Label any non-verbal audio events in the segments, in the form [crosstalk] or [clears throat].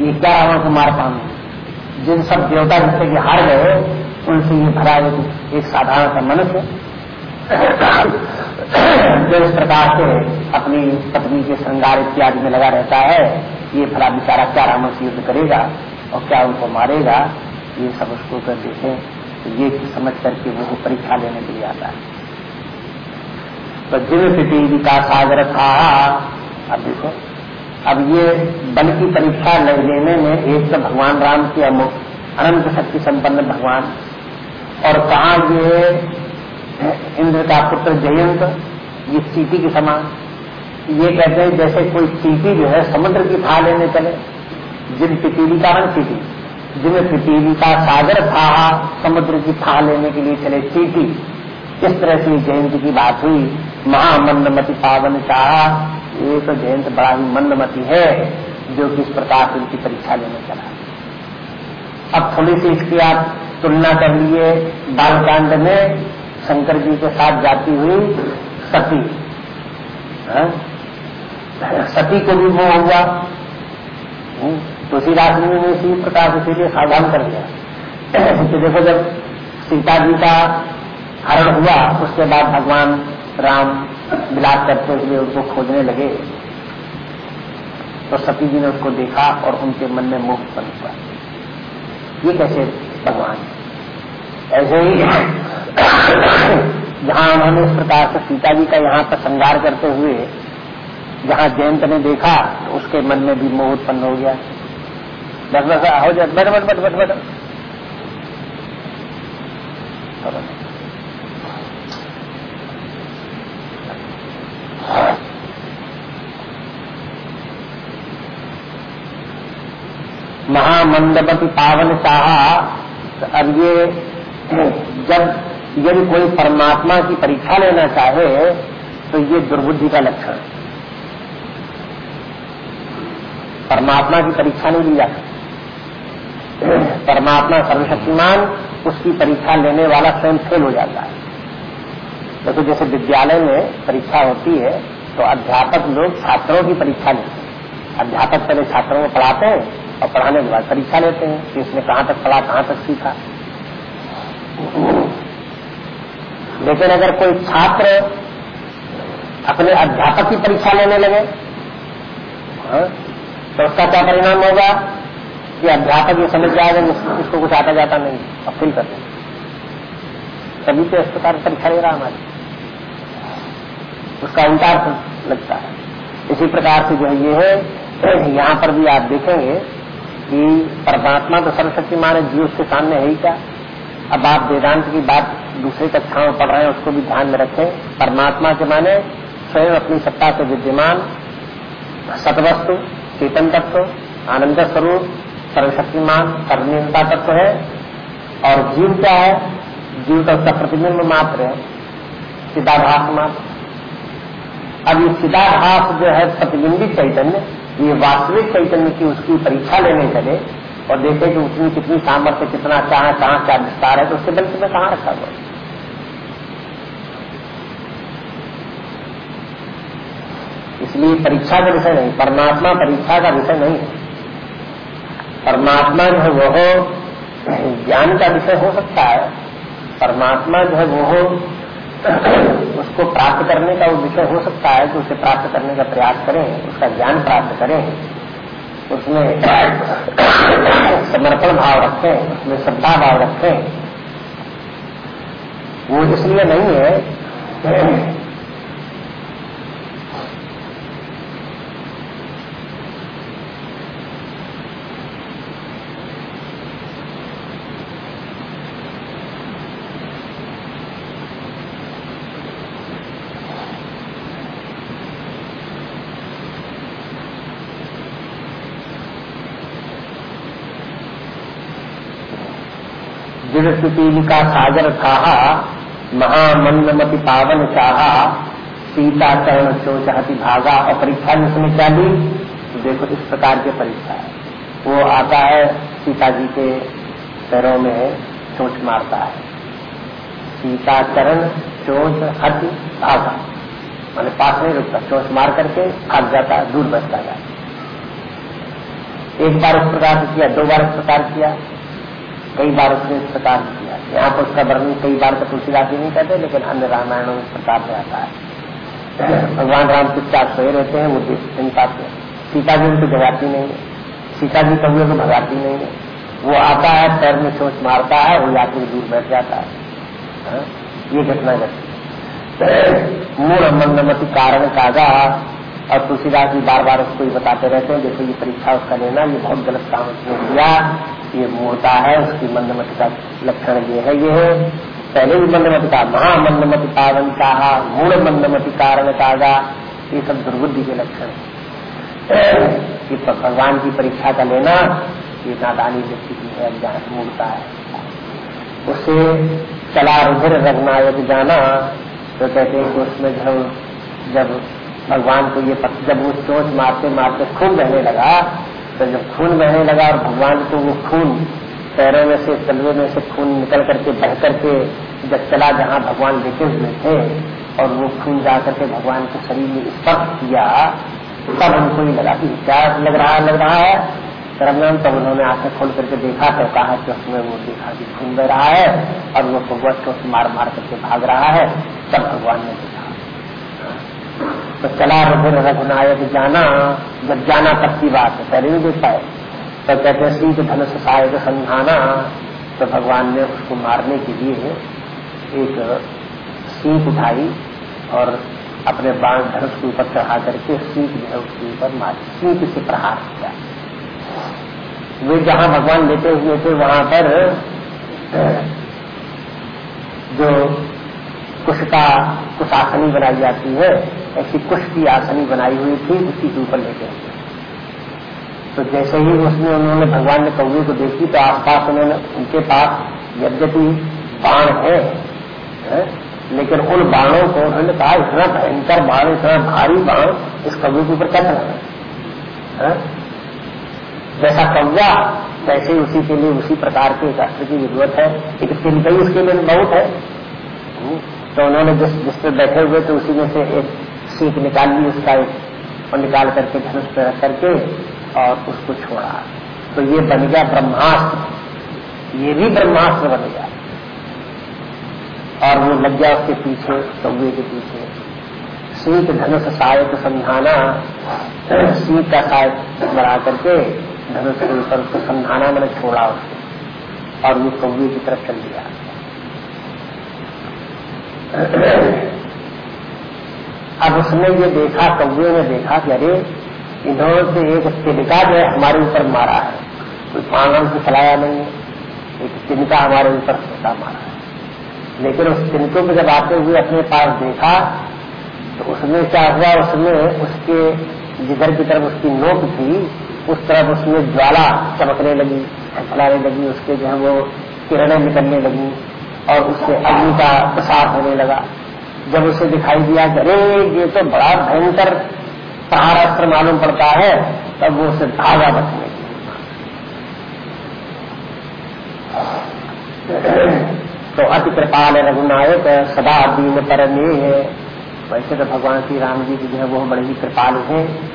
ये ग्यारह कुमार पानी जिन सब देवता जिससे कि हार गए उनसे ये भरा एक, एक साधारण सा मनुष्य जो इस प्रकार से अपनी पत्नी के श्रृंगार इत्यादि में लगा रहता है ये भला बेचारा क्या रामन से युद्ध करेगा और क्या उनको मारेगा ये सब उसको कर देखें तो ये समझ करके वो परीक्षा लेने के लिए आता है। तो जिन पृथ्वी का सागर था अब देखो अब ये बल की परीक्षा लेने में एक तो भगवान राम की अमुक अनंत शक्ति संपन्न भगवान। और कहा ये, इंद्र का पुत्र जयंत, ये चीटी के समान ये कहते हैं जैसे कोई चीटी जो है समुद्र की था लेने चले, जिन पितीली का रंग चीटी जिन पितीली का सागर था समुद्र की था लेने के लिए चले चीटी। इस तरह से जयंत की बात हुई? महामंदमती पावन चाह ये तो जयंत बड़ा ही मंदमती है, जो कि इस प्रकार से उनकी परीक्षा लेने चला। अब थोड़ी सी इसकी आप तुलना कर लिए, बालकांड में शंकर जी के साथ जाती हुई सती। हाँ? सती को भी वो हुआ। तुलसीदास तो ने इसी प्रकार से सावधान कर दिया [clears throat] कि देखो जब सीता जी का हरण हुआ, उसके बाद भगवान राम विलाप करते हुए उनको खोजने लगे। तो सती जी ने उसको देखा और उनके मन में मोह उत्पन्न हुआ। ये कैसे भगवान? ऐसे ही जहाँ उन्होंने इस प्रकार से सीता जी का यहाँ पर श्रृंगार करते हुए, जहाँ जयंत ने देखा तो उसके मन में भी मोह उत्पन्न हो गया। बस बस हो जाए but but but but but. महामंडपति पावन चाह अब ये, जब यदि कोई परमात्मा की परीक्षा लेना चाहे तो ये दुर्बुद्धि का लक्षण। परमात्मा की परीक्षा नहीं ली जाती। परमात्मा सर्वशक्तिमान, उसकी परीक्षा लेने वाला स्वयं फेल हो जाता है। देखो तो जैसे विद्यालय में परीक्षा होती है तो अध्यापक लोग छात्रों की परीक्षा लेते हैं। अध्यापक पहले छात्रों को पढ़ाते हैं और पढ़ाने के बाद परीक्षा लेते हैं कि इसने कहाँ तक पढ़ा कहाँ तक सीखा। लेकिन अगर कोई छात्र अपने अध्यापक की परीक्षा लेने लगे हाँ, तो उसका क्या परिणाम होगा कि अध्यापक ये समझ जाएगा इसको कुछ आता जाता नहीं और फिर कर देंगे सभी तो इस प्रकार परीक्षा ले रहा हमारी। उसका उल्टा लगता है। इसी प्रकार से जो है ये है यहाँ पर भी आप देखेंगे कि परमात्मा तो सर्वशक्तिमान है जीव उसके सामने है ही क्या? अब आप वेदांत की बात दूसरे कक्षाओं में पढ़ रहे हैं, उसको भी ध्यान में रखें। परमात्मा के माने स्वयं अपनी सत्ता से विद्यमान सतवस्तु, चेतन तत्व, आनंद स्वरूप सर्वशक्तिमान सर्वनियंता तत्व है। और जीव क्या है? जीव का उसका प्रतिबिंब मात्र है चिदाभास मात्र। अब ये चिदाभास जो है, प्रतिबिंबित चैतन्य। ये वास्तविक चैतन्य की उसकी परीक्षा लेने चले और देखे कि उसमें कितनी सामर्थ्य, कितना क्या है कहाँ क्या विस्तार है तो उसके बल में कहाँ रखा हुआ इसलिए परीक्षा का विषय नहीं, परमात्मा परीक्षा का विषय नहीं है। परमात्मा जो है वो ज्ञान का विषय हो सकता है, परमात्मा जो है वो उसको प्राप्त करने का वो विषय हो सकता है कि उसे प्राप्त करने का प्रयास करें, उसका ज्ञान प्राप्त करें। उसमें समर्पण भाव रखें, उसमें श्रद्धा भाव रखें। वो इसलिए नहीं है दृढ़ का सागर था महामंदमति पावन चाह, सीता चरण चोचहति भागा और परीक्षा में उसने क्या ली? देखो इस प्रकार की परीक्षा है। वो आता है, सीता जी के पैरों में चोट मारता है। सीता चरण चोट हति भागा। मैंने पास नहीं रुकता, चोट मार करके भाग जाता दूर बचता जाता एक बार इस प्रकार से किया, दो बार इस प्रकार किया। कई बार उसने इस प्रकार किया। यहाँ पर उसका वर्णन कई बार तो तुलसीदास नहीं करते, लेकिन अन्य रामायणों में इस प्रकार से आता है। भगवान राम चुपचाप सोए रहते हैं वो नहीं पाते सीता जी उनको जगाती नहीं है। सीता जी कभी को भगाती नहीं है। वो आता है, पैर में सोच मारता है वो यात्री दूर बैठ जाता है। ये घटना घटती मूल मंदमती कारण कागा और तुलसीदास जी बार बार उसको ही बताते रहते हैं जैसे ये परीक्षा उसका लेना, ये बहुत गलत काम उसने किया। ये मूर्ता है, उसकी मंदमती का लक्षण ये है ये है पहले भी मंदमती का महामंदमती पावन कहा मूल मंदमती कारण कागा ये सब दुर्बुद्धि के लक्षण कि भगवान की परीक्षा का लेना, ये नादानी व्यक्ति की है अज्ञान मूर्ता है। उसे चला रुधिर रघुनायक जाना तो कहते हैं कि उसमें जब जब भगवान को ये जब वो चोट मारते मारते खून बहने लगा तो जब खून बहने लगा और भगवान को वो खून पैरों में से, तलवे में से खून निकल करके बह करके जब चला जहाँ भगवान लेटे हुए थे और वो खून जा करके भगवान के शरीर में स्पर्श किया, तब उनको ही लगा कि क्या लग रहा है, लग रहा है। तरंगम तब उन्होंने आँखें खोल करके देखा तो कहा कि उसमें वो देखा कि खून बह रहा है और वो भगवत को मार मार करके भाग रहा है। तब भगवान ने देखा तो चला रुधिर रघुनायक जाना, जब जाना तब की बात है, पहले भी देख पाए तो कहते हैं सिंह धनुष सहायक संधाना तो भगवान ने उसको मारने के लिए एक सीख उठाई और अपने बाण धनुष के ऊपर चढ़ा करके सीख जो है उसके ऊपर मारी। सीख से प्रहार किया। वे जहाँ भगवान लेटे हुए थे, वहाँ पर जो कुशता कुशासनी बनाई जाती है। ऐसी कुश की आसनी बनाई हुई थी उसी के ऊपर हुए तो जैसे ही उसमें उन्होंने भगवान ने कौए को देखी तो आसपास उन्होंने उनके पास यद्यपि बाण है, है लेकिन उन बाणों को उन्होंने कहा इतना भयंकर बाण इतना भारी बाण इस कौवे के ऊपर क्या चला जैसा कौवा वैसे उसी के लिए उसी प्रकार के एक अस्त्र की ज़रूरत है। लेकिन ही उसके लिए बहुत है। तो उन्होंने जिस जिस पे बैठे हुए थे, उसी में से एक सीख निकाल ली उसका एक और निकाल करके धनुष पे रख करके और उसको छोड़ा। तो ये बन गया ब्रह्मास्त्र। ये भी ब्रह्मास्त्र बन गया। और वो लग गया उसके पीछे कौए के पीछे। सीत धनुष सहायक समझाना सीत का सहायक बना करके धनुष के ऊपर उसको समझाना मैंने छोड़ा उसको। और वो कौए की तरफ़ चल दिया। अब उसने ये देखा कौए ने देखा कि अरे इन्होंने से एक तिनका जो है हमारे ऊपर मारा है। कोई पांगल से चलाया नहीं एक तिनका हमारे ऊपर छोटा मारा है। लेकिन उस तिनको में जब आते हुए अपने पास देखा तो उसमें क्या हुआ? उसमें उसके जिधर की तरफ़ उसकी नोक थी, उस तरफ़ उसमें ज्वाला चमकने लगी फैलाने लगी, उसके जो है वो किरणें निकलने लगी। और उससे अग्नि का प्रसार होने लगा। जब उसे दिखाई दिया कि, अरे, ये तो बड़ा भयंकर अस्त्र मालूम पड़ता है, तब वो उसे धागा बचने तो अति कृपाल रघुनायक, सदा दीन पर है। वैसे तो भगवान श्री राम जी जो है, वो बड़े ही कृपाल हैं।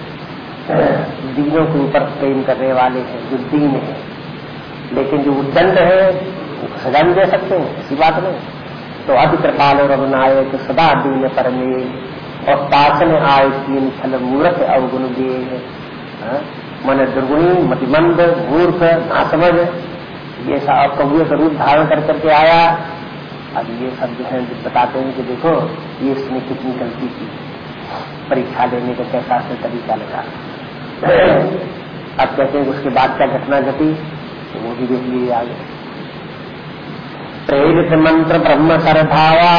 दीनों के ऊपर प्रेम करने वाले हैं, जो दीन है। लेकिन जो उद्दंड है सजा भी दे सकते हैं, ऐसी बात नहीं। तो अति कृपाल रघुनायक सदा दीन परमे, और पासन आय तीन छल मूर्ख अवगुण दिए हाँ? मन दुर्गुणी, मतिमंद, मूर्ख, नासमझ। ये सब कबूल का रूप धारण कर करके आया। अब ये सब जो है बताते हैं कि देखो, ये इसने कितनी गलती की। परीक्षा लेने का कैसा से तरीका लगा। अब कहते हैं उसके बाद क्या घटना घटी तो वो भी देख लीजिए आगे। प्रेरित मंत्र ब्रह्म सरभावा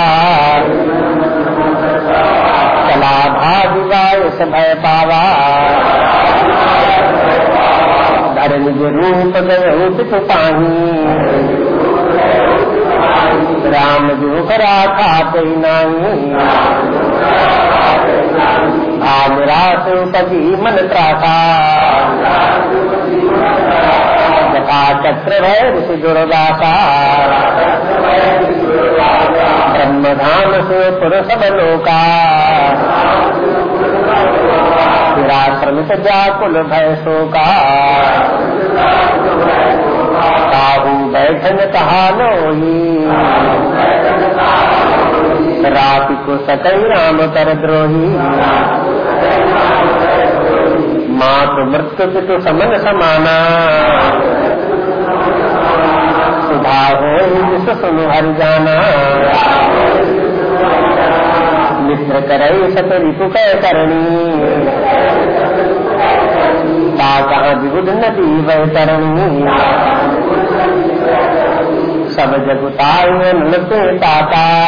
चला भाविवाय भय पावा धर निज रूप पानी राम जो करा खाते नहीं भाग रास उपजी मन त्रासा। जटा चक्र भय ऋषि दुर्दासा ब्रह्मधाम से पुरुष बलोका विराश्रमित व्याकुल भय शोका बैठन कहा ही रात को सकई राम कर द्रोही। मात मृत्यु तो समन समाना। हो जिस सुनु हर जाना। मित्र करई सत कह करणी। विबुध नदी वह तरणी। सब जगुताए नलते ताता।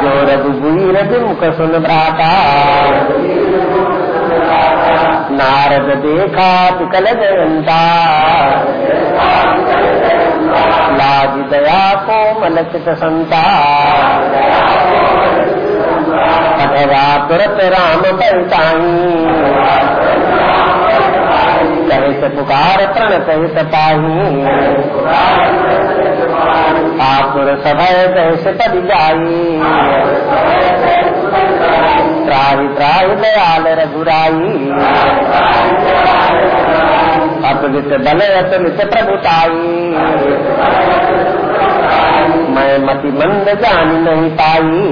जो रघुबीर मुख सुन भ्राता। नारद देखा पिकल जयंता लाज दया को मलकित संता। पठवा तुरत राम बलताई कहित पुकार प्रण कहित पाही। आपुर सभय पद जाई त्राही त्राही दयाल रघुराई अतुलित बल अतुलित प्रभुताई मैं मति मंद जान नहीं पाई।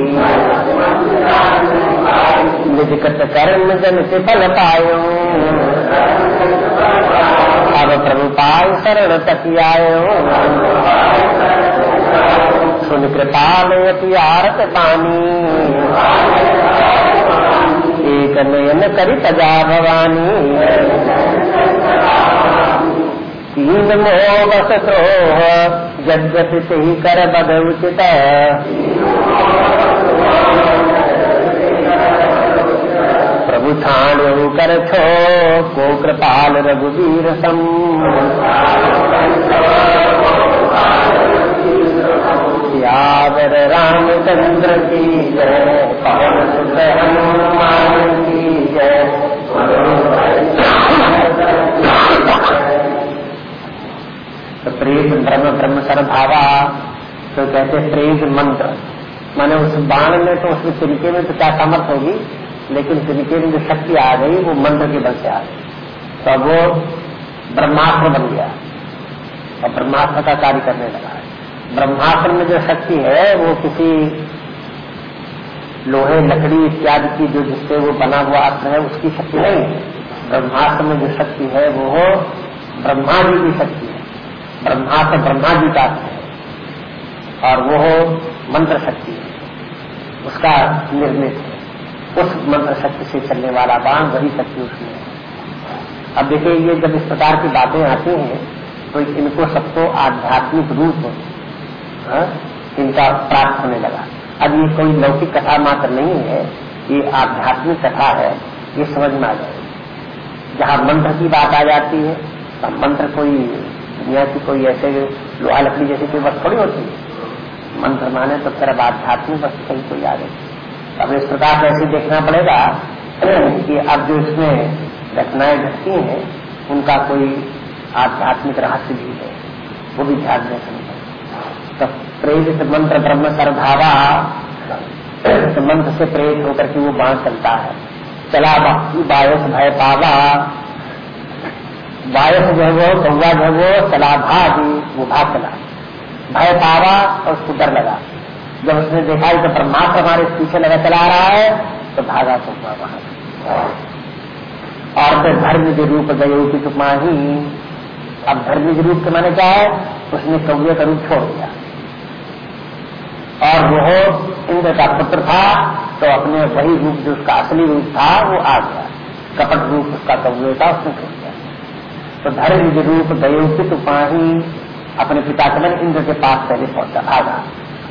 निजकत कर्म जन से फल पायो। अब प्रभु पाय शरण तक आयो। सुन कृपाल पानी। एक नयन करी तजा भवानी तीन मोह बस द्रोह जगत ही कर बद उचित प्रभु ठाण कर छो को कृपाल रघुवीर सम यावर रामचंद्र की जय, पवन सुत हनुमान की जय। तो प्रेम ब्रह्म ब्रह्म भावा तो कहते प्रेम मंत्र। माने उस बाण में तो उसमें तिनके में तो क्या सामर्थ होगी? लेकिन तिनके में जो शक्ति आ गई, वो मंत्र के बल से आ गई। तो वो ब्रह्मास्त्र बन गया। और ब्रह्मास्त्र का कार्य करने लगा। ब्रह्मास्त्र में जो शक्ति है वो किसी लोहे लकड़ी इत्यादि की जो जिससे वो बना हुआ अस्त्र है उसकी शक्ति नहीं है। ब्रह्मास्त्र में जो शक्ति है वो ब्रह्मा जी की शक्ति है। ब्रह्मास्त्र ब्रह्मा जी का है। और वो मंत्र शक्ति है। उसका निर्मित है। उस मंत्र शक्ति से चलने वाला बाण वही शक्ति उसमें है। अब देखिए ये जब इस प्रकार की बातें आती हैं तो इनको सबको आध्यात्मिक रूप हाँ, इनका प्राप्त होने लगा। अब ये कोई लौकिक कथा मात्र नहीं है, ये आध्यात्मिक कथा है, ये समझ में आ जाए जहाँ मंत्र की बात आ जाती है तो मंत्र कोई, दुनिया की कोई ऐसे लोहा लकड़ी जैसी कोई वस्तु थोड़ी होती है। मंत्र माने तो अब आध्यात्मिक वस्तु कहीं कोई आ गई। अब इस प्रकार से ऐसे देखना पड़ेगा कि अब जो इसमें घटनाएँ घटती हैं, उनका कोई आध्यात्मिक रहस्य भी है, वो भी ध्यान में समझे तो प्रेरित मंत्र ब्रह्म सरधावा तो मंत्र से प्रेरित होकर के वो बाण चलता है। चला बायस भय पावा। वायस जो है वो कौआ जो है वो, चला भागी वो भाग चला। भय पावा और उसको डर लगा। जब उसने देखा तो परमात्मा हमारे पीछे लगा चला रहा है तो भागा कौआ वहाँ। और फिर धर्म के रूप गए की तुमा ही। अब धर्म के रूप के माने क्या है? उसने कौए का रूप छोड़ दिया। और वो इंद्र का पुत्र था तो अपने वही रूप जो उसका असली रूप था, वो आ गया। कपट रूप उसका कौए था, उसने छोड़ दिया। तो धर्म रूप दयोचित उपाही अपने पिता के मन इंद्र के पास पहले पहुँचा आगा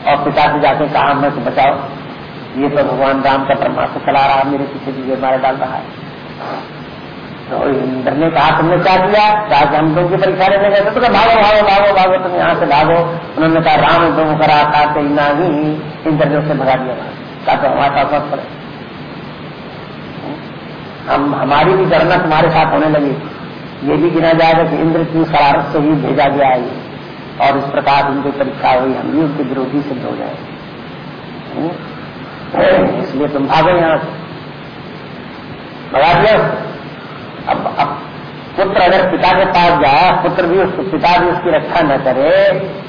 और पिता से जाके कहा, मैं तो बचाओ। ये तो भगवान राम का परमात्मा चला रहा मेरे पीछे भी मारे डाल रहा है। तो ने कहा, तुमने क्या किया? कि हम तुम की परीक्षा लेने गए तो भागो भागो भागो भागो, तुम यहाँ से भागो। उन्होंने कहा, राम तुम करा था कहीं ना ही इंद्र ने उसे भगा दिया कहा तो हमारे साथ मत पड़े हम, हमारी भी गणना तुम्हारे साथ होने लगी। ये भी गिना जाएगा कि इंद्र की शरारत से ही भेजा गया है और इस प्रकार उनकी परीक्षा हुई। हम भी उनके विरोधी सिद्ध हो जाए? इसलिए तुम भागो यहाँ से। भगा दिया। अब अब पुत्र अगर पिता के पास जाए, पुत्र भी उसको पिता भी उसकी रक्षा न करे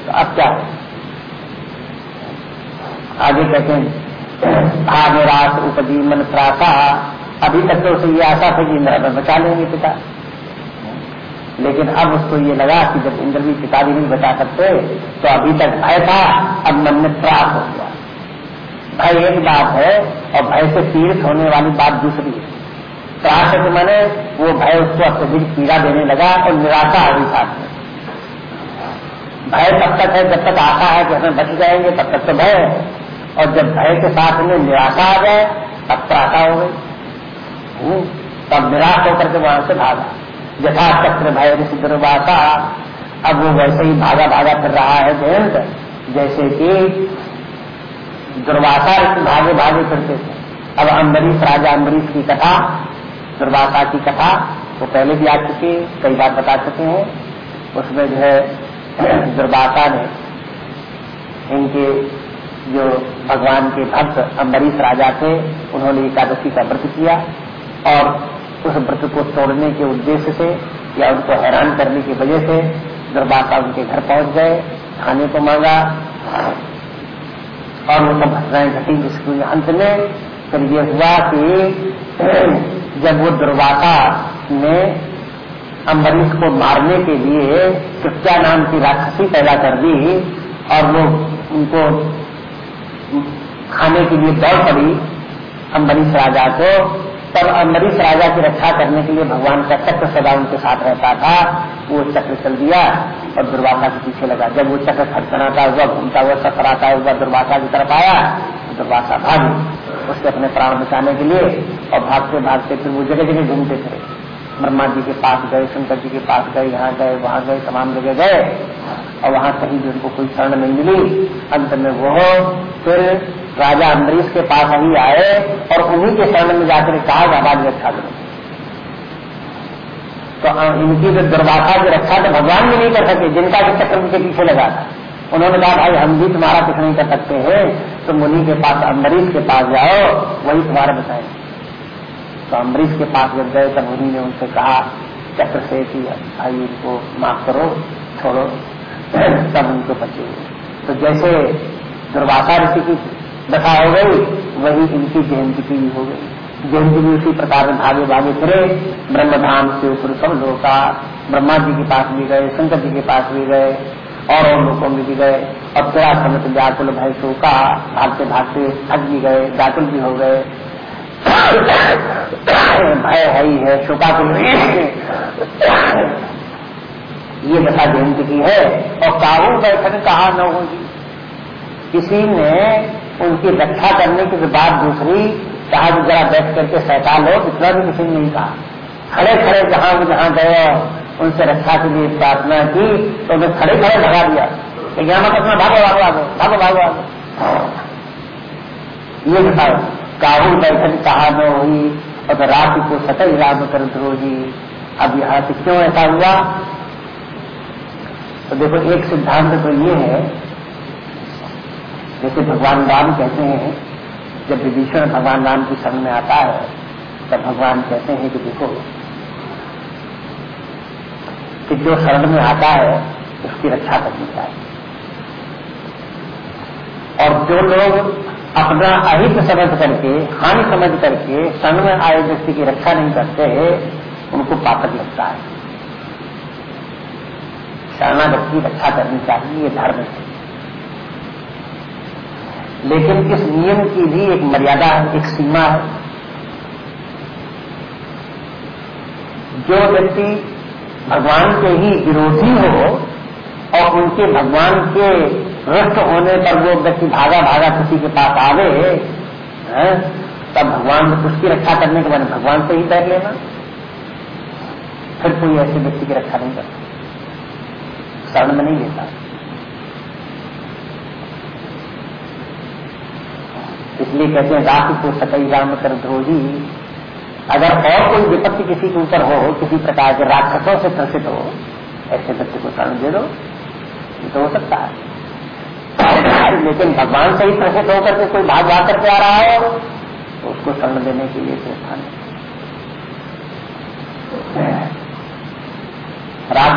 तो अब क्या हो आगे कहते हैं निराश उपजी मन त्रासा अभी तक तो उसे ये आशा थी कि इंद्र बचा लेंगे पिता। लेकिन अब उसको ये लगा कि जब इंद्र भी पिता भी नहीं बचा सकते तो अभी तक भय था, अब मन में त्रास हो गया। भय एक बात है, और भय से पीड़ित होने वाली बात दूसरी है। त्रास है मैंने वो भय उसको अत्यधिक पीड़ा देने लगा और निराशा आ गई साथ में। भय तब तक है जब तक आता है कि हमें बच जाएँगे तब तक तो भय है। और जब भय के साथ में निराशा आ जाए तब त्रासा हो गई। हम्म, तब निराश होकर के वहाँ से भागा। यथा चक्र भय ऋषि दुर्वासा। अब वो वैसे ही भागा भागा फिर रहा है जयंत जैसे कि दुर्वासा भागे भागे फिरते थे। अब अम्बरीश राजा अम्बरीश की कथा दुर्वासा की कथा वो पहले भी आ चुकी कई बार बता चुके हैं। उसमें जो है [clears throat] दुर्वासा ने इनके जो भगवान के भक्त अम्बरीश राजा थे, उन्होंने एकादशी का व्रत किया और उस व्रत को तोड़ने के उद्देश्य से या उनको हैरान करने की वजह से दुर्वासा उनके घर पहुँच गए, खाने को मांगा और वो सब घटनाएँ घटी जिसके अंत में फिर ये हुआ कि [clears throat] जब वो दुर्वासा ने अम्बरीश को मारने के लिए कृत्या नाम की राक्षसी पैदा कर दी और वो उनको खाने के लिए दौड़ पड़ी अम्बरीश राजा को, तब अम्बरीश राजा की रक्षा करने के लिए भगवान का चक्र सदा उनके साथ रहता था। वो चक्र चल दिया और दुर्वासा के पीछे लगा। जब वो चक्र खटखनाता हुआ, घूमता हुआ, सफराता हुआ दुर्वासा की तरफ़ आया तो दुर्वासा भागी उसके अपने प्राण बचाने के लिए और भागते भागते फिर वो जगह जगह घूमते थे। ब्रह्मा जी के पास गए, शंकर जी के पास गए, यहाँ गए, वहाँ गए, तमाम जगह गए और वहाँ कहीं भी उनको कोई शरण नहीं मिली। अंत में वो फिर राजा अम्बरीश के पास अभी आए और उन्हीं के शरण में जाकर कहा हमारी रक्षा करो तो इनकी जो दुर्वासा की रक्षा तो भगवान भी नहीं कर सके, जिनका भी चक्र उनके पीछे लगा था। उन्होंने कहा, भाई, हम भी तुम्हारा कुछ नहीं कर सकते हैं तो मुनि के पास अम्बरीश के पास जाओ, वही तुम्हारा बताए तो अम्बरीश के पास जब गए, तब मुनि ने उनसे कहा, चक्र से कि भाई, इनको माफ़ करो, छोड़ो। [clears throat] तब उनको बचे तो जैसे दुर्वासा ऋषि की दशा हो गई, वही इनकी जयंती की हो गई। जयंती भी उसी प्रकार में भागे भागे फिरे, ब्रह्मधाम से ऊपर सब लोग ब्रह्मा जी के पास भी गए, शंकर जी के पास भी गए और और लोगों में भी गए। और थोड़ा समय तो व्याकुल भय शोका भागते भागते थक भी गए, व्याकुल भी हो गए। भय है ही है शोकाकुल ये दशा जयंती की है। और काबू बैठक कहा न होगी। किसी ने उनकी रक्षा करने की बात दूसरी, कहा कि जरा बैठ करके सहता लो इतना भी किसी ने नहीं कहा। खड़े खड़े जहाँ जहाँ गए उनसे रक्षा के लिए प्रार्थना की तो उन्हें खड़े खड़े लगा दिया। कि अपना भागो भागो आगो भागो भागो आगो ये बताओ काबुल बैठक कहा न हुई, और तो रात को सतई राम कर द्रोही अब यहाँ से क्यों ऐसा हुआ? तो देखो, एक सिद्धांत तो ये है, जैसे भगवान राम कहते हैं, जब विभीषण भगवान राम की संग में आता है, तब भगवान कहते हैं कि देखो कि जो शरण में आता है, उसकी रक्षा करनी चाहिए। और जो लोग अपना अहित समझ करके, हानि समझ करके शरण में आए व्यक्ति की रक्षा नहीं करते हैं, उनको पापक लगता है। शरणागत की रक्षा करनी चाहिए, ये धर्म है। लेकिन इस नियम की भी एक मर्यादा है एक सीमा है। जो व्यक्ति भगवान के ही विरोधी हो और उनके भगवान के रुष्ट होने पर वो व्यक्ति भागा भागा किसी के पास आवे तब भगवान उसकी रक्षा करने के बाद भगवान से ही तैर लेना। फिर कोई ऐसे व्यक्ति की रक्षा नहीं करता। शरण में नहीं लेता। इसलिए कहते हैं राशि को सकई राम कर द्रोही अगर और कोई विपत्ति किसी के ऊपर हो किसी प्रकार के राक्षसों से त्रसित हो, ऐसे व्यक्ति को शरण दे दो, ये तो हो सकता है। लेकिन भगवान से ही त्रसित होकर के कोई भाग भाग करके आ रहा हो तो उसको शरण देने के लिए व्यवस्था नहीं।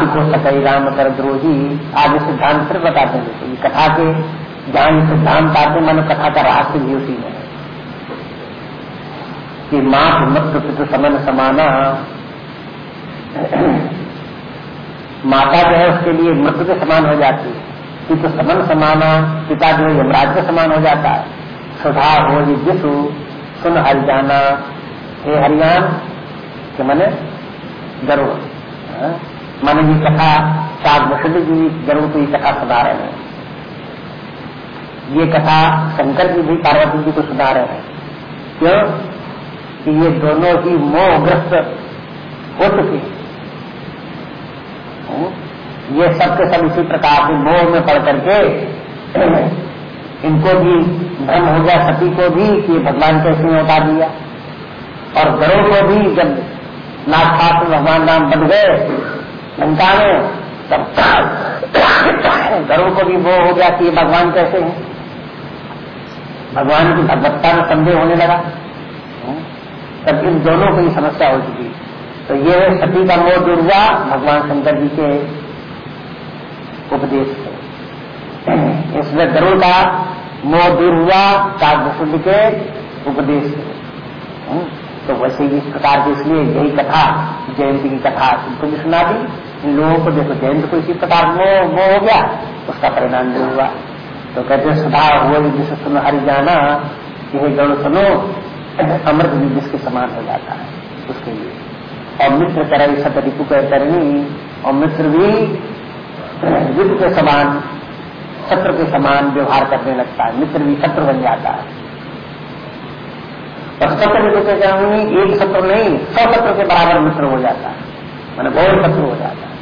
को सकई राम कर द्रोही आगे सिद्धांत फिर बताते हैं कथा के ज्ञान सिद्धांत आते मानो कथा का रहस्य भी उसी में कि माँ मृत्यु पितु समन समाना। माता जो है उसके लिए मृत्यु के समान हो जाती है। पितु समन समाना, पिता जो है यमराज के समान हो जाता है। सुधा हो ये जिसु, सुन हरिजाना हे हरियान के मने? गरुड़ हाँ? माने ये कथा सात वसुद जी गरुड़ को ये कथा सुना रहे हैं। ये कथा शंकर जी भी, पार्वती जी को सुना रहे हैं। क्यों? कि ये दोनों ही मोहग्रस्त हो। चुके? ये सब के सब इसी प्रकार के मोह में पड़ करके [clears throat] इनको भी भ्रम हो गया, सती को भी, कि भगवान कैसे उतार दिया। और गरुड़ को भी जब नाथ भगवान राम बन गए, लंका में, तब [clears throat] गरुड़ को भी वो हो गया कि ये भगवान कैसे हैं? भगवान की भगवत्ता में संदेह होने लगा। तब इन दोनों को ही समस्या हो चुकी तो ये सती का मोह दूर हुआ, भगवान शंकर जी के उपदेश से। [clears throat] इसमें गरुड़ का मोह दूर हुआ, काव्य के उपदेश से। तो वैसे ही इस प्रकार की इसलिए यही कथा, जयंती की कथा तुमको भी सुना दी। इन लोगों को देखो, जयंत को इसी प्रकार मोह मोह हो गया, उसका परिणाम जो हुआ। तो कहते सुधा हुआ, जिसे सुनो हरि जाना, यह गण सुनो अमृत भी जिसके समान हो जाता है उसके लिए। और मित्र करे सत रिपु करनी और मित्र भी युद्ध के समान शत्रु के समान व्यवहार करने लगता है मित्र भी शत्रु बन जाता है। और शत्रु कहते चाहूँगी एक शत्रु नहीं सौ शत्रु के बराबर मित्र हो जाता है मैंने बहुत शत्रु हो जाता है।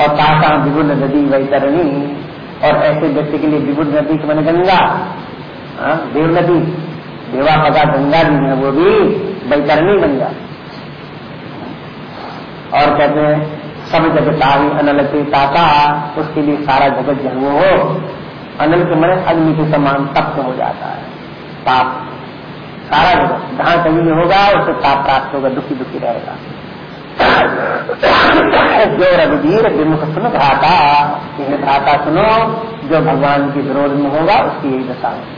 और कहा विभुन नदी वही वैतरणी और ऐसे व्यक्ति के लिए विभुन नदी मैंने गंगा हाँ, देव नदी देवा पदा गंगा जी है, वो भी बन जाती और कहते हैं, सब जगता ही अनल के ताका उसके लिए सारा जगत जो वो हो। अनल के मन अग्नि के समान तप्त हो जाता है। ताप सारा जगत, जहाँ कहीं होगा उसे ताप प्राप्त होगा दुखी दुखी रहेगा। जो रघुवीर विमुख सुन भ्राता भ्राता सुनो, जो भगवान के विरोध में होगा, उसकी यही दशा है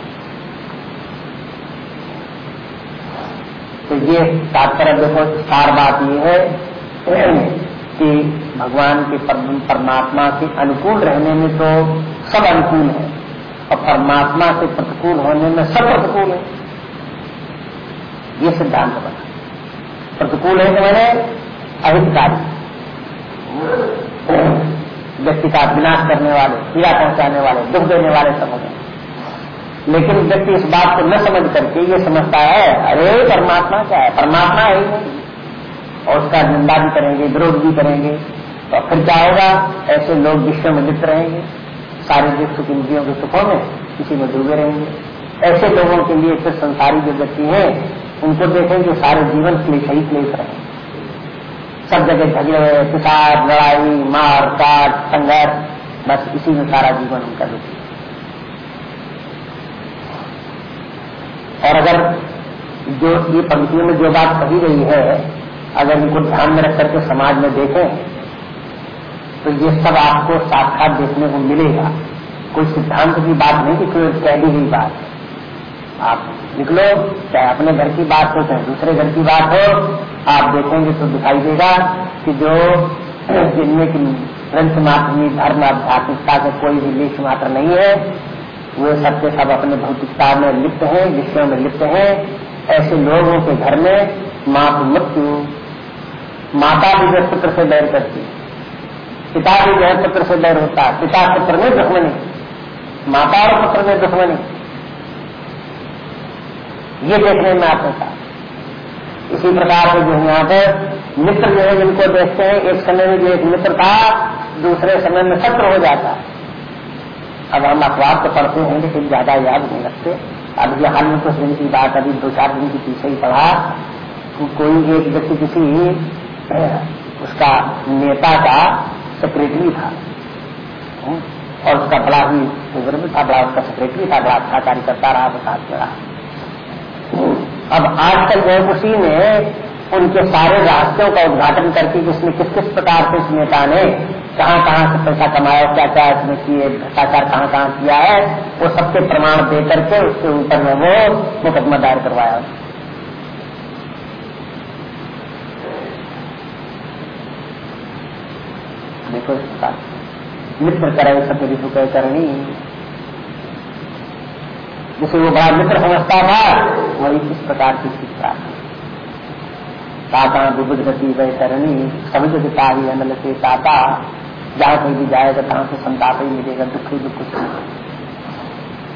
तो ये तात्पर्य देखो, सार बात ये है, कि भगवान के परमात्मा के अनुकूल रहने में तो सब अनुकूल है, और परमात्मा से प्रतिकूल होने में सब प्रतिकूल है। ये सिद्धांत बना। प्रतिकूल है कि मैंने अहितकारी, व्यक्ति का विनाश करने वाले, पीड़ा पहुँचाने वाले, दुख देने वाले सब होते लेकिन व्यक्ति इस बात को न समझ करके ये समझता है, अरे परमात्मा क्या है? परमात्मा है ही नहीं। और उसका निंदा भी करेंगे, विरोध भी करेंगे। तो फिर क्या होगा? ऐसे लोग विश्व में लिप्त रहेंगे। शारीरिक सुख इंद्रियों के सुखों में किसी में डूबे रहेंगे। ऐसे लोगों के लिए फिर संसारी जो व्यक्ति हैं, उनको देखें जो सारे जीवन क्लेश ही क्लेश रहे सब जगह झगड़े पिसाद लड़ाई, मार, काट, संघर्ष, बस इसी में सारा जीवन उनका दुखी और अगर जो ये पंक्तियों में जो बात कही गई है, अगर इनको ध्यान में रख करके समाज में देखें तो ये सब आपको साक्षात देखने को मिलेगा। कोई सिद्धांत की बात नहीं कि कोई कह दी गई बात। आप निकलो, चाहे अपने घर की बात हो, चाहे दूसरे घर की बात हो, आप देखेंगे तो दिखाई देगा कि जो जिनमें की ग्रंथ मात्र धर्म, आध्यात्मिकता के कोई भी लेख मात्र नहीं है वे सबके सब अपने भौतिकता में लिप्त हैं, विषयों में लिप्त हैं। ऐसे लोगों के घर में मात मृत्यु, माता भी जो पुत्र से बैर करती, पिता भी जो पुत्र से बैर होता है पिता पुत्र में दुश्मनी, माता और पुत्र में दुश्मनी। ये देखने में आता था। इसी प्रकार से जो यहाँ पर मित्र जो है, जिनको देखते हैं, एक समय में जो एक मित्र था, दूसरे समय में शत्रु हो जाता। है अब हम अखबार तो पढ़ते हैं लेकिन ज़्यादा याद नहीं रखते। अब ये हाल में कुछ दिन की बात, अभी दो चार दिन के पीछे ही पढ़ा कि कोई एक व्यक्ति किसी उसका नेता का सेक्रेटरी था। और उसका बड़ा ही बुज़ुर्ग था, बड़ा उसका सेक्रेटरी था, बड़ा अच्छा कार्य करता रहा बता रहा अब आजकल जो उसी ने उनके सारे रास्तों का उद्घाटन करके, जिसमें किस किस प्रकार से उस नेता ने कहाँ कहाँ से पैसा कमाया, क्या क्या इसमें किए, भ्रष्टाचार कहाँ कहाँ किया है, वो सबके प्रमाण दे करके उसके ऊपर में वो मुकदमा दायर करवाया। देखो इस मित्र करे, सत्य सुख करनी। जिसे वो बड़ा मित्र समझता था, वही किस प्रकार की शिक्षा। ताता विबुध गति वह करनी समझ ही अनल से ताता जहाँ कहीं भी जाएगा तहां से संताप ही मिलेगा दुख ही दुख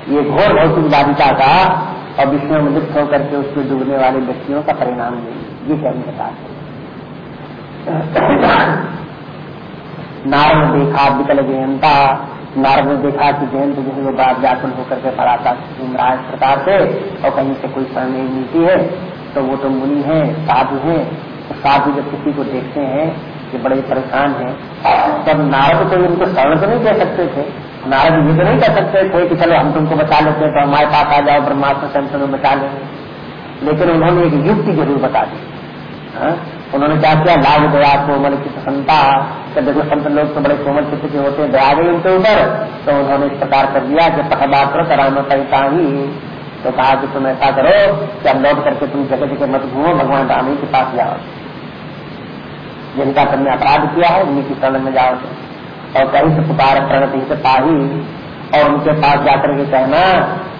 ये घोर भौतिक बाधिता का और विष्णु में लिप्त होकर के उसमें डूबने वाले व्यक्तियों का परिणाम नहीं ये कहने बताते नारद ने देखा, विकल जयंता। नारद ने देखा कि जयंत जो है वो बात व्याकुल होकर के पढ़ाता घूम रहा है इस प्रकार से, और कहीं से कोई शरण नहीं मिलती है। तो वो तो मुनि है, साधु है। साधु जब किसी को देखते हैं कि बड़े परेशान हैं। तब नारद को उनको शरण तो नहीं दे सकते थे। नारद ये तो नहीं कर सकते थे कि चलो हम तुमको बचा लेते हैं तो हमारे पास आ जाओ, ब्रह्मास्त्र से हम तुम्हें बचा लेंगे। लेकिन उन्होंने एक युक्ति ज़रूर बता दी। उन्होंने क्या किया? लाभ दया कोमल की प्रसन्नता। तो देखो संत लोग तो बड़े कोमल चित्त के होते हैं, दया गई उनके ऊपर। तो उन्होंने इस प्रकार कर दिया कि पहदात्र कराम पैसा ही तो कहा कि तुम ऐसा करो कि अब लौट करके तुम जगह जगह मत घूमो, भगवान राम के पास जाओ। जिनका तुमने अपराध किया है, उन्हीं की शरण में जाओ और कहीं से पुकार प्रणति से पाही, और उनके पास जाकर के कहना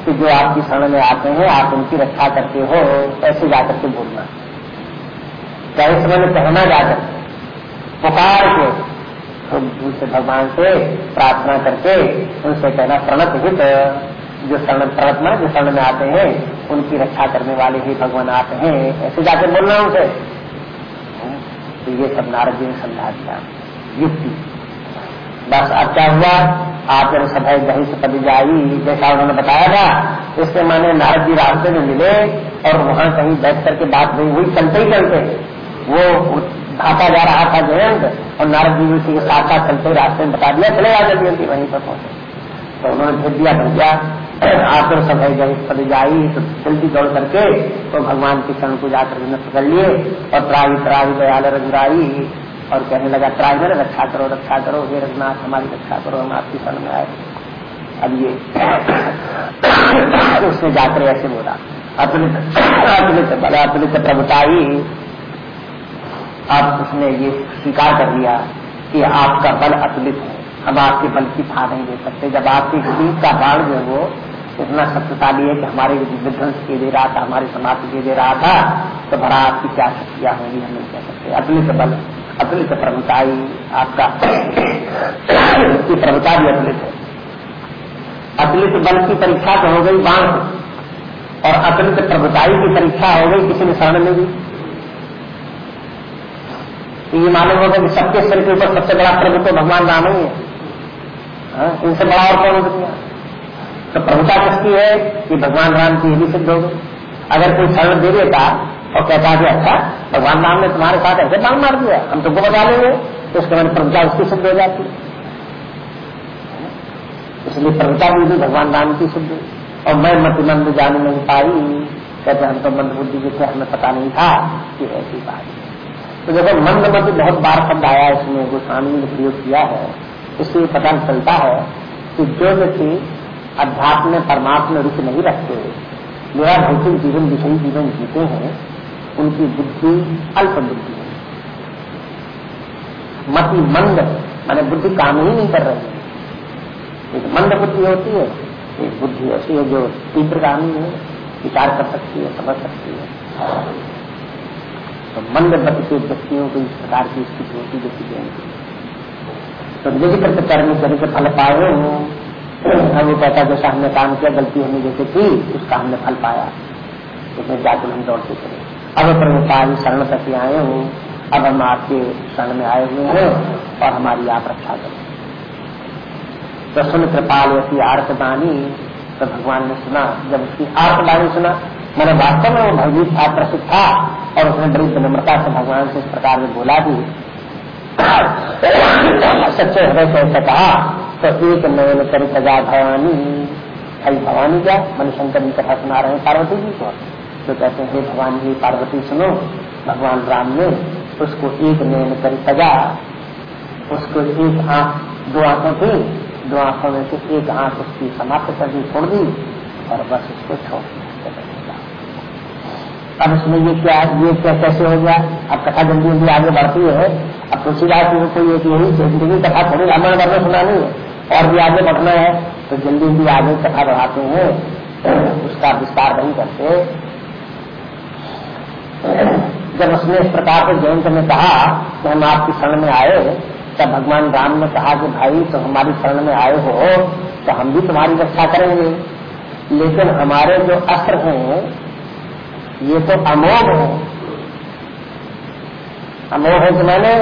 कि जो आपकी शरण में आते हैं, आप उनकी रक्षा करते हो, ऐसे जाकर के बोलना। कहीं समय में कहना जाकर पुकार के तो दूसरे भगवान से प्रार्थना करके उनसे कहना, प्रणत हित, जो शरण प्रार्थना जो शरण में आते हैं, उनकी रक्षा करने वाले ही भगवान आते हैं, ऐसे जाकर बोलना उसे तो ये सब नारद जी ने समझा दिया। युक्ति। बस अब क्या हुआ? आप जब सभा दही से पदी जाई, जैसा उन्होंने बताया था इसके माने नारद जी रास्ते में मिले और वहाँ कहीं बैठ करके बात नहीं हुई, चलते ही चलते। वो भाता जा रहा था जयंत और नारद जी उसी के साथ साथ चलते रास्ते में बता दिया, चले आ जल्दी वहीं पर पहुँचे। तो उन्होंने भेज दिया भैया आकर सब है पद जाई तो जल्दी दौड़ करके तो भगवान के शरण को जाकर नष्ट कर लिए और त्राही त्राही दयाल, रघुराई और कहने लगा त्राही मेरे रक्षा करो रक्षा करो, हे रघुनाथ, हमारी रक्षा करो, हम आपकी शरण में आए। अब ये [coughs] उसने जाकर ऐसे बोला, अपने अपने बड़ा अपने प्रभुताई अब उसने ये स्वीकार कर लिया कि आपका बल अतुलित है। हम आपके बल की था नहीं दे सकते। जब आपकी जीत का बाढ़ जो है वो इतना शक्तिशाली है कि हमारे विध्वंस के दे रहा था हमारी समाप्ति के दे रहा था तो भरा आपकी क्या शक्तियाँ होंगी हम नहीं कह सकते। अतुलित बल अतुलित प्रभुताई आपका। इसकी प्रभुता भी अतुलित है। अतुलित बल की परीक्षा तो हो गई बाण और अतुलित प्रभुताई की परीक्षा हो गई किसी ने शरण में भी तो ये मालूम होगा कि सबके शरीर के ऊपर सबसे बड़ा प्रभु तो भगवान राम ही है। हाँ, इनसे बड़ा और कौन दुनिया तो प्रभुता किसकी है? कि भगवान राम की भी सिद्ध हो गई अगर कोई शरण दे देता और कहता कि अच्छा भगवान राम ने तुम्हारे साथ ऐसे बांग मार दिया, हम तुमको बता लेंगे तो उसके बाद प्रभुता उसकी सिद्ध हो जाती इसलिए प्रभुता भी भगवान राम की सिद्ध और मैं मंद जान नहीं पाई। कहते हम तो मंद बुद्धि के थे, हमें पता नहीं था कि ऐसी बात तो देखो मंद मत बहुत बार शब्द आया इसमें गोस्वामी ने प्रयोग किया है इसलिए पता चलता है कि जो व्यक्ति अध्यात्म में परमात्मा रुचि नहीं रखते। मेरा भौतिक जीवन, विषयी जीवन जीते हैं, उनकी बुद्धि अल्प बुद्धि है। मति मंद, माने बुद्धि काम ही नहीं कर रही। एक मंद बुद्धि होती है, एक बुद्धि ऐसी है जो तीव्रगामी है, विचार कर सकती है, समझ सकती है। तो मंद गति के व्यक्तियों को इस प्रकार की स्थिति होती जो कि तो यदि करके कर्म करे के फल पाए हम वो कहता जैसा हमने काम किया गलती हमने जैसे की उसका हमने फल पाया। उसमें जाकर हम दौड़ते चले। अब प्रभुपाल शरण तक आए हूँ। अब हम आपके शरण में आए हुए हैं और हमारी आप रक्षा करें। तो सुन कृपाल ऐसी आर्तदानी तो भगवान ने सुना। जब उसकी आर्तदानी सुना, मैंने वास्तव में वो भगवीत था प्रसिद्ध था और उसने बड़ी विनम्रता से भगवान से इस प्रकार में बोला भी। [coughs] सच्चे हृदय से ऐसा कहा तो एक नयन कर सजा भवानी भाई, भवानी क्या? मन शंकर जी कथा सुना रहे हैं पार्वती जी को। तो कहते हैं, हे भगवान जी, पार्वती सुनो, भगवान राम ने उसको एक नयन कर सजा। उसको एक आँख, दो आँखों थी, दो आँखों में से एक आँख उसकी समाप्त कर दी, छोड़ दी, और बस उसको छोड़ दिया। अब उसमें ये क्या ये क्या कैसे हो गया? अब कथा जल्दी जल्दी आगे बढ़ती है। अब तुलसीदास जी को एक यही ज़िंदगी कथा थोड़ी रामायण करने सुनानी है। और भी आगे बढ़ना है तो जल्दी भी आगे कथा बढ़ाते हैं, उसका विस्तार नहीं करते। जब उसने इस प्रकार से जयंत ने कहा कि हम आपकी शरण में आए, तब भगवान राम ने कहा कि भाई, तुम तो हमारी शरण में आए हो तो हम भी तुम्हारी रक्षा करेंगे। लेकिन हमारे जो अस्त्र हैं, ये तो अमोघ है। अमोघ है कि मैंने,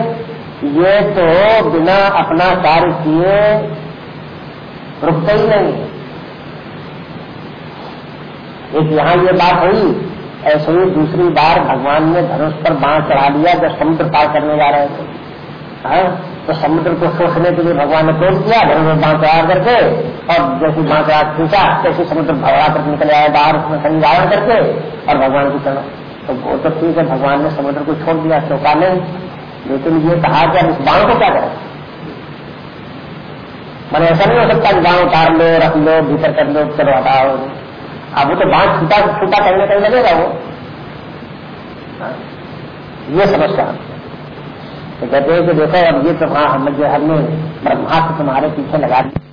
ये तो बिना अपना कार्य किए रुकते ही नहीं। एक यहाँ ये बात हुई, ऐसे ही दूसरी बार भगवान ने धनुष पर बाढ़ चढ़ा दिया जब समुद्र पार करने जा रहे थे। हाँ? तो समुद्र को सोचने के लिए भगवान ने खोज किया धनुष में बाढ़ चढ़ा करके, और जैसे बाढ़ चढ़ा खींचा, तैसे समुद्र भगवा कर निकल आया बाहर उसमें संजारण करके, और भगवान की चढ़ा तो वो तो ठीक है, भगवान ने समुद्र को छोड़ दिया, चौका नहीं। लेकिन ये कहा कि अब इस बाढ़ को क्या करें? मैंने ऐसा नहीं हो सकता कि गाँव उतार लो, रख लो, भीतर कर लो, चलो हटाओ अब वो तो बाँध छूटा छूटा करने कहीं लगेगा वो। हाँ। ये समस्या तो कहते हैं कि देखो, अब ये तो हाँ हम जो हमने ब्रह्मास्त्र तुम्हारे पीछे लगा दिया।